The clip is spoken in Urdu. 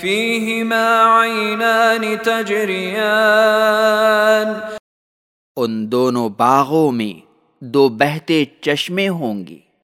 فیہما عینان تجریان ان دونوں باغوں میں دو بہتے چشمے ہوں گے